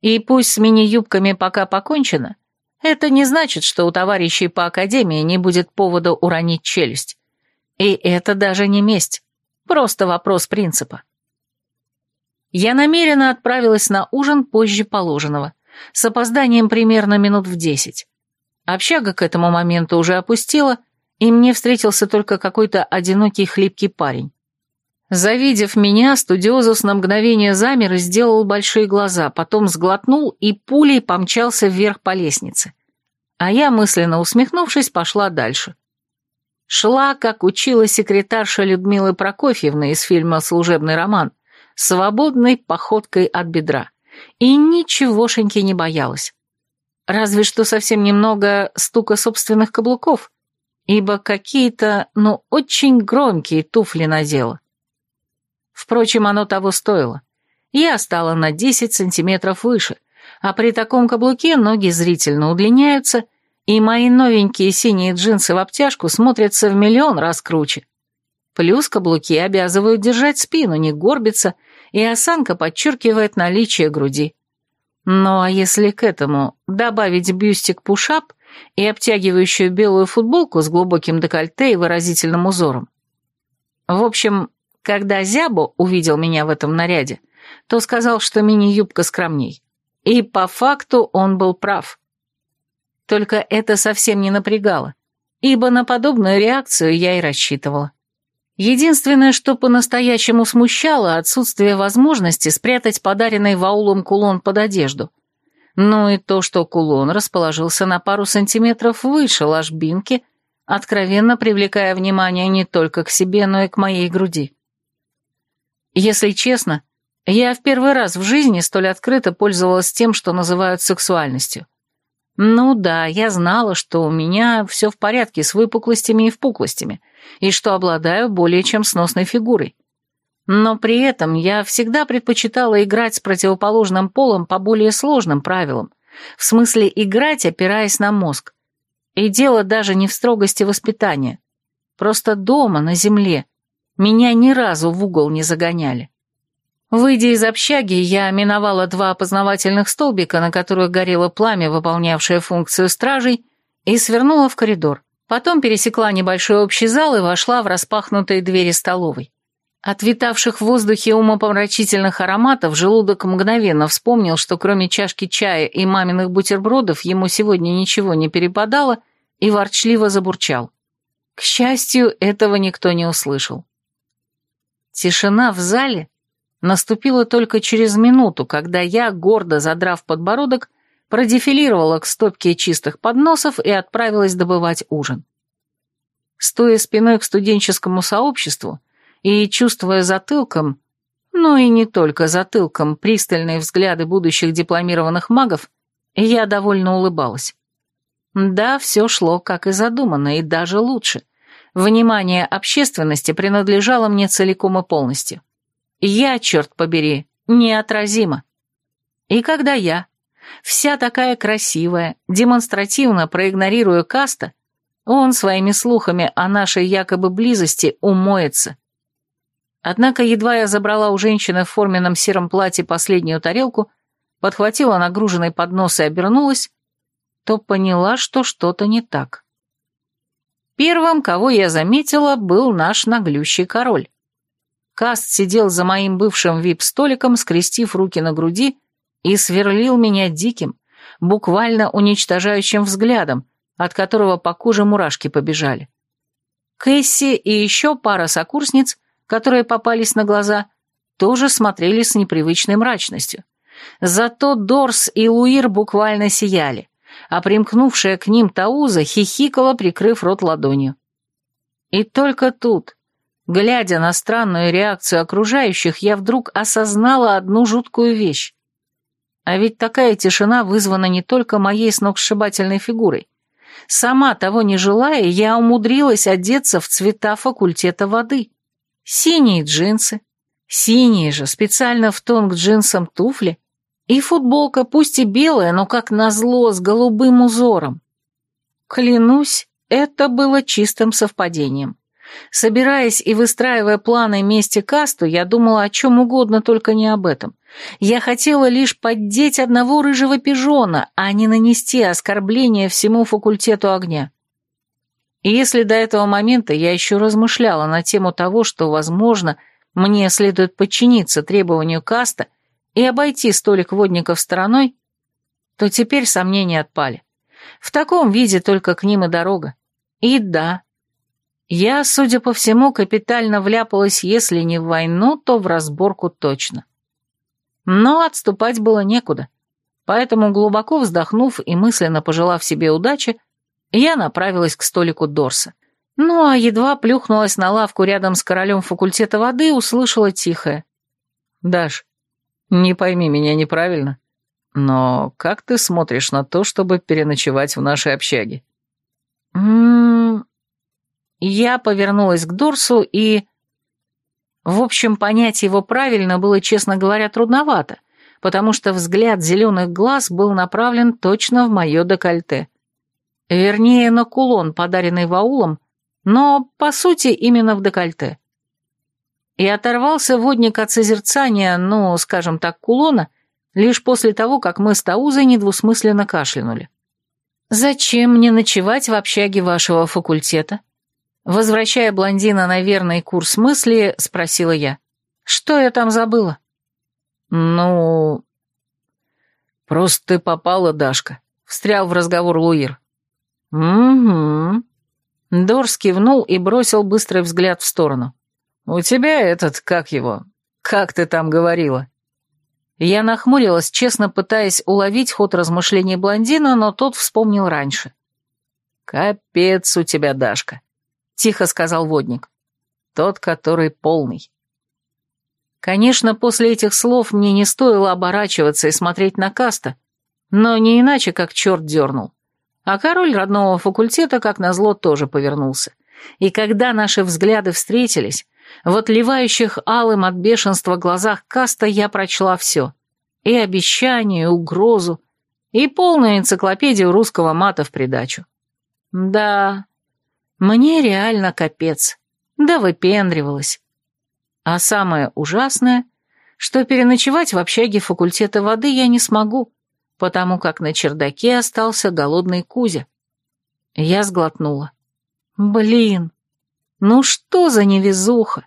И пусть с мини-юбками пока покончено, это не значит, что у товарищей по академии не будет повода уронить челюсть. И это даже не месть. Просто вопрос принципа. Я намеренно отправилась на ужин позже положенного, с опозданием примерно минут в десять. Общага к этому моменту уже опустила, и мне встретился только какой-то одинокий хлипкий парень. Завидев меня, студиозус на мгновение замер и сделал большие глаза, потом сглотнул и пулей помчался вверх по лестнице. А я, мысленно усмехнувшись, пошла дальше шла, как учила секретарша Людмилы Прокофьевны из фильма «Служебный роман», свободной походкой от бедра. И ничегошеньки не боялась. Разве что совсем немного стука собственных каблуков, ибо какие-то, ну, очень громкие туфли надела. Впрочем, оно того стоило. Я стала на 10 сантиметров выше, а при таком каблуке ноги зрительно удлиняются — и мои новенькие синие джинсы в обтяжку смотрятся в миллион раз круче. Плюс каблуки обязывают держать спину, не горбиться, и осанка подчеркивает наличие груди. Ну а если к этому добавить бюстик-пушап и обтягивающую белую футболку с глубоким декольте и выразительным узором? В общем, когда Зябо увидел меня в этом наряде, то сказал, что мини-юбка скромней. И по факту он был прав. Только это совсем не напрягало, ибо на подобную реакцию я и рассчитывала. Единственное, что по-настоящему смущало, отсутствие возможности спрятать подаренный ваулом кулон под одежду. Ну и то, что кулон расположился на пару сантиметров выше ложбинки, откровенно привлекая внимание не только к себе, но и к моей груди. Если честно, я в первый раз в жизни столь открыто пользовалась тем, что называют сексуальностью – ну да, я знала, что у меня все в порядке с выпуклостями и впуклостями, и что обладаю более чем сносной фигурой. Но при этом я всегда предпочитала играть с противоположным полом по более сложным правилам, в смысле играть, опираясь на мозг. И дело даже не в строгости воспитания. Просто дома, на земле, меня ни разу в угол не загоняли. Выйдя из общаги, я миновала два опознавательных столбика, на которых горело пламя, выполнявшее функцию стражей, и свернула в коридор. Потом пересекла небольшой общий зал и вошла в распахнутые двери столовой. От витавших в воздухе умопомрачительных ароматов желудок мгновенно вспомнил, что кроме чашки чая и маминых бутербродов ему сегодня ничего не перепадало, и ворчливо забурчал. К счастью, этого никто не услышал. Тишина в зале наступила только через минуту, когда я, гордо задрав подбородок, продефилировала к стопке чистых подносов и отправилась добывать ужин. Стоя спиной к студенческому сообществу и чувствуя затылком, ну и не только затылком, пристальные взгляды будущих дипломированных магов, я довольно улыбалась. Да, все шло, как и задумано, и даже лучше. Внимание общественности принадлежало мне целиком и полностью. Я, черт побери, неотразима. И когда я, вся такая красивая, демонстративно проигнорируя Каста, он своими слухами о нашей якобы близости умоется. Однако едва я забрала у женщины в форменном сером платье последнюю тарелку, подхватила нагруженный поднос и обернулась, то поняла, что что-то не так. Первым, кого я заметила, был наш наглющий король. Каст сидел за моим бывшим вип-столиком, скрестив руки на груди, и сверлил меня диким, буквально уничтожающим взглядом, от которого по коже мурашки побежали. Кэсси и еще пара сокурсниц, которые попались на глаза, тоже смотрели с непривычной мрачностью. Зато Дорс и Луир буквально сияли, а примкнувшая к ним Тауза хихикала, прикрыв рот ладонью. И только тут Глядя на странную реакцию окружающих, я вдруг осознала одну жуткую вещь. А ведь такая тишина вызвана не только моей сногсшибательной фигурой. Сама того не желая, я умудрилась одеться в цвета факультета воды. Синие джинсы, синие же, специально в тон к джинсам туфли, и футболка, пусть и белая, но как назло, с голубым узором. Клянусь, это было чистым совпадением. Собираясь и выстраивая планы мести касту, я думала о чем угодно, только не об этом. Я хотела лишь поддеть одного рыжего пижона, а не нанести оскорбление всему факультету огня. И если до этого момента я еще размышляла на тему того, что, возможно, мне следует подчиниться требованию каста и обойти столик водников стороной, то теперь сомнения отпали. В таком виде только к ним и дорога. И да, я, судя по всему, капитально вляпалась, если не в войну, то в разборку точно. Но отступать было некуда, поэтому, глубоко вздохнув и мысленно пожелав себе удачи, я направилась к столику Дорса. Ну а едва плюхнулась на лавку рядом с королем факультета воды, услышала тихое. «Даш, не пойми меня неправильно, но как ты смотришь на то, чтобы переночевать в нашей общаге?» «М-м-м...» Я повернулась к Дорсу и... В общем, понять его правильно было, честно говоря, трудновато, потому что взгляд зеленых глаз был направлен точно в мое декольте. Вернее, на кулон, подаренный ваулом, но, по сути, именно в декольте. И оторвался водник от созерцания, ну, скажем так, кулона, лишь после того, как мы с Таузой недвусмысленно кашлянули. «Зачем мне ночевать в общаге вашего факультета?» Возвращая блондина на верный курс мысли, спросила я. «Что я там забыла?» «Ну...» «Просто ты попала, Дашка», — встрял в разговор Луир. «Угу». Дорс кивнул и бросил быстрый взгляд в сторону. «У тебя этот, как его, как ты там говорила?» Я нахмурилась, честно пытаясь уловить ход размышлений блондина, но тот вспомнил раньше. «Капец у тебя, Дашка. Тихо сказал водник. Тот, который полный. Конечно, после этих слов мне не стоило оборачиваться и смотреть на Каста, но не иначе, как черт дернул. А король родного факультета, как назло, тоже повернулся. И когда наши взгляды встретились, в отливающих алым от бешенства глазах Каста я прочла все. И обещание, и угрозу, и полную энциклопедию русского мата в придачу. Да, мне реально капец. Да выпендривалась. А самое ужасное, что переночевать в общаге факультета воды я не смогу, потому как на чердаке остался голодный Кузя. Я сглотнула. Блин, ну что за невезуха?